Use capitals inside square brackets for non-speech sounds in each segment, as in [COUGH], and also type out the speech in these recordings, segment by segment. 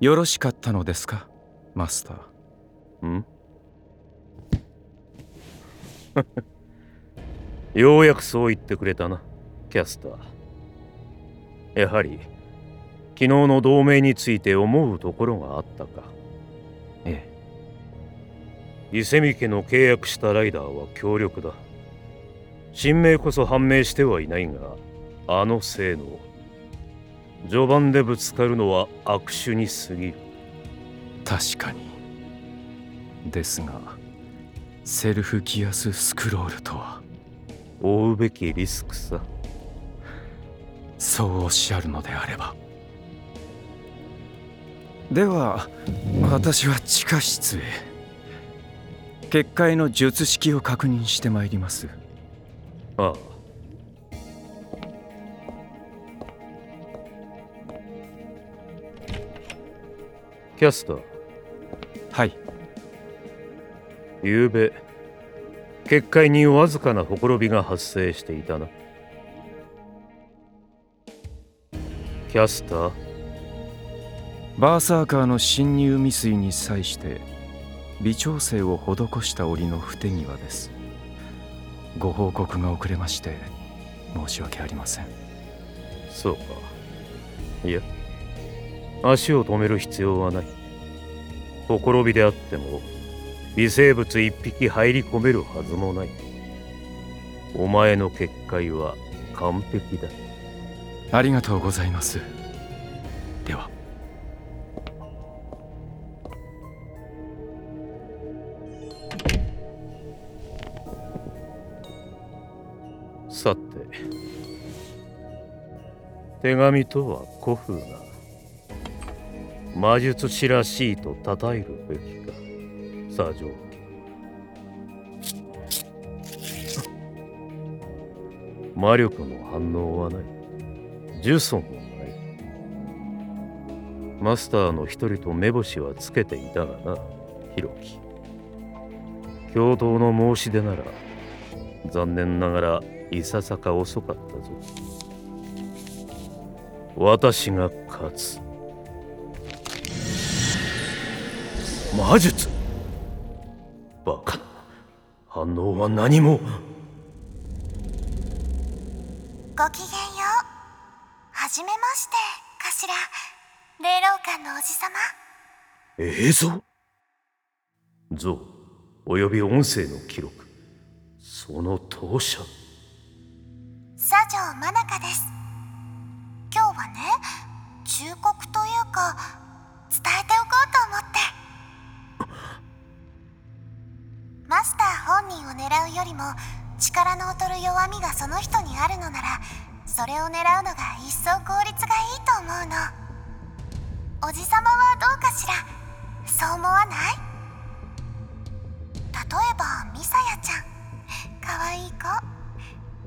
よろしかったのですかマスター？ん？[LAUGHS] ようやくそう言ってくれたなキャスター。やはり昨日の同盟について思うところがあったか。ええ。伊勢美家の契約したライダーは強力だ。神明こそ判明してはいないがあの性能序盤でぶつかるのは悪手に過ぎる。確かに。ですがセルフギアススクロールとは。負うべきリスクさ。そうおっしゃるのであれば。では私は地下室へ。結界の術式を確認してまいります。ああキャスターはい。昨べ結界にわずかなほころびが発生していたな。キャスター？バーサーカーの侵入未遂に際して微調整を施した折の不手際です。ご報告が遅れまして申し訳ありません。そうか。いや足を止める必要はない。ほころびであっても微生物一匹入り込めるはずもない。お前の結界は完璧だ。ありがとうございます。では。さて。手紙とは古風な魔術師らしいと称えるべきか。左上家魔力の反応はない。呪詛もない。マスターの一人と目星はつけていたがなヒロキ。共闘の申し出なら残念ながらいささか遅かったぞ。私が勝つ。魔術。バカな反応は何も。ごきげんよう。はじめましてかしら霊老館のおじさま映像？像。および音声の記録。その当社。左城真中です。今日はね忠告というかよりも力の劣る弱みがその人にあるのならそれを狙うのが一層効率がいいと思うの。おじさまはどうかしら？そう思わない？例えばミサヤちゃん。かわいい子。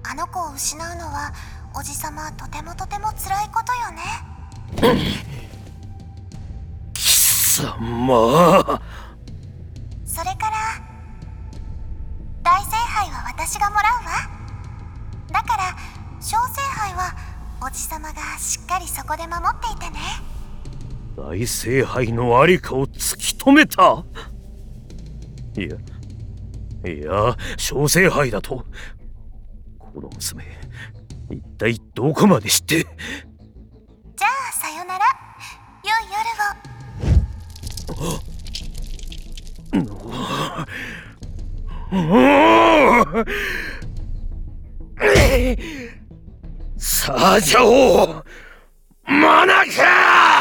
あの子を失うのはおじさまとてもとても辛いことよね。貴 [LAUGHS] 様私がもらうわ。だから小聖杯はおじさまがしっかりそこで守っていてね。大聖杯のありかを突き止めた。いやいや小聖杯だとこの娘一体どこまで知って。じゃあさよなら。良い夜を。サ [LAUGHS] サージャオマナカー